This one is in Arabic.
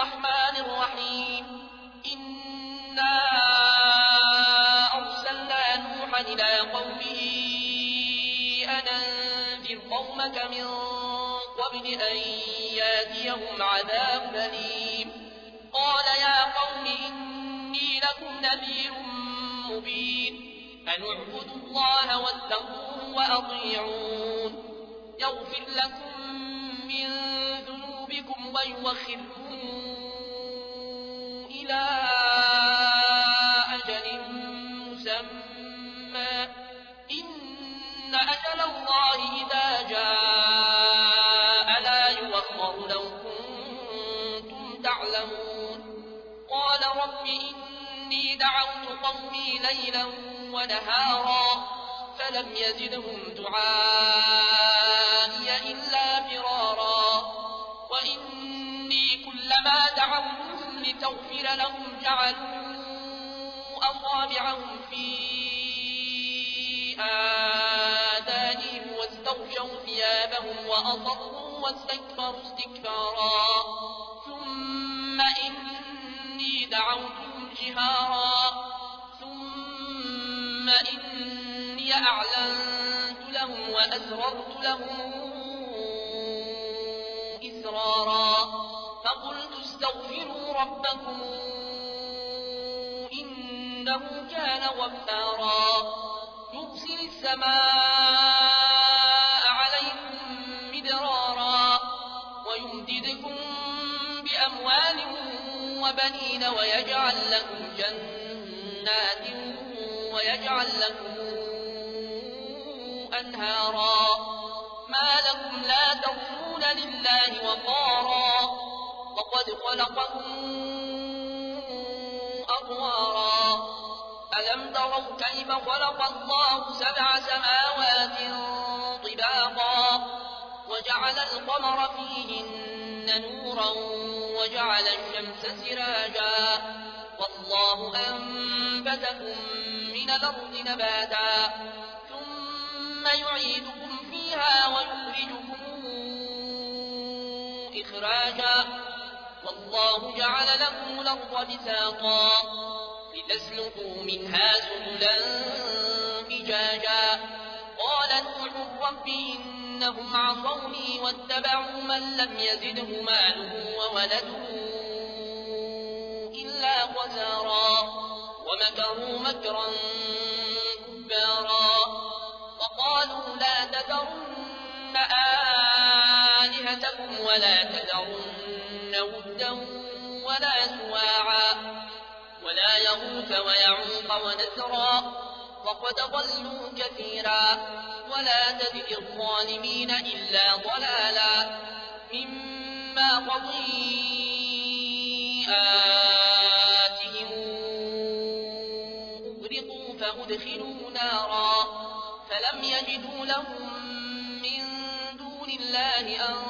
الرحمن الرحيم. إنا أرسلنا نوحا إلى قومه أن أنذر قومك من قبل أن ياتيهم عذاب أليم. قال يا قوم إني لكم نذير مبين. أن اعبدوا الله واتقوه وأطيعون. يغفر لكم من ويوخركم إلى أجل مسمى. إن أجل الله إذا جاء لا يوخر لو كنتم تعلمون. قال رب إني دعوت قومي ليلا ونهارا فلم يزدهم دعائي كلما دعوتهم لتغفر لهم جعلوا أصابعهم في آذانهم واستغشوا ثيابهم وأصروا واستكبروا استكبارا. ثم إني دعوتهم جهارا. ثم إني أعلنت لهم وأسررت لهم إسرارا. ربكم إنه كان غفارا. يرسل السماء عليكم مدرارا ويمددكم بأموال وبنين ويجعل لكم جنات ويجعل لكم أنهارا. ما لكم لا ترجون لله وقارا. وقد خلقكم أطوارا. ألم تروا كيف خلق الله سبع سماوات طباقا؟ وجعل القمر فيهن نورا وجعل الشمس سراجا. والله أنبتكم من الأرض نباتا. ثم يعيدكم فيها جعل لكم الأرض بساطا لتسلكوا منها سبلا فجاجا. قال نوح رب إنهم عصوني واتبعوا من لم يزده ماله وولده إلا خسارا. ومكروا مكرا كبارا. وقالوا لا تذرن آلهتكم ولا تذرن ودا ولا سواعا ولا يغوث ويعوق ونسرا. وقد ضلوا كثيرا. ولا تزد الظالمين إلا ضلالا. مما خطيئاتهم أغرقوا فأدخلوا نارا. فلم يجدوا لهم من دون الله أنصارا.